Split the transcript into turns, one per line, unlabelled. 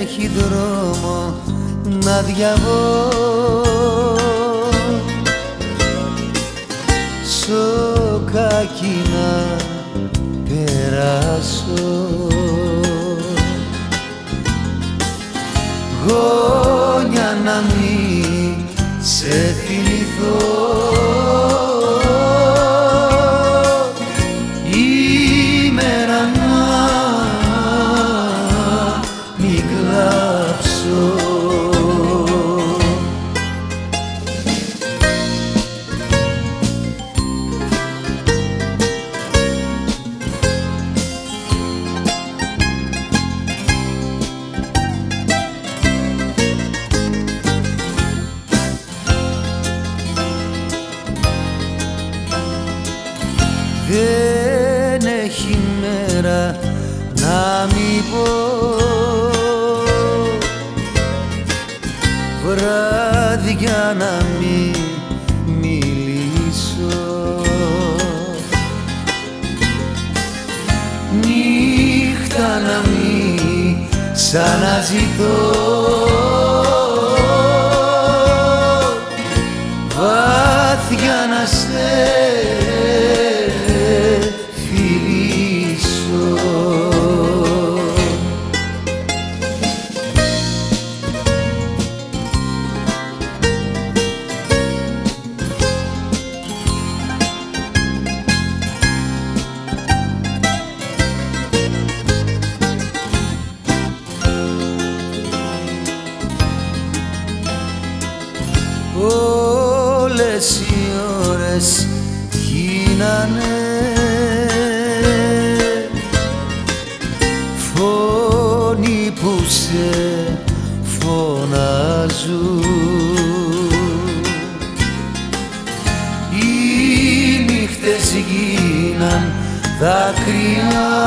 έχει δρόμο να διαβώ. Σοκάκι να περάσω. Γόνια να μην σε θυμηθώ Δεν έχει μέρα να μην πω. Βράδια να μην μιλήσω. Νύχτα να μην ξαναζητώ. Βάθια να σε Όλες οι ώρες γίνανε. Φωνή που σε φωνάζουν. Οι νύχτες γίναν δάκρυα